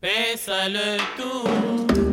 Pesa le tout.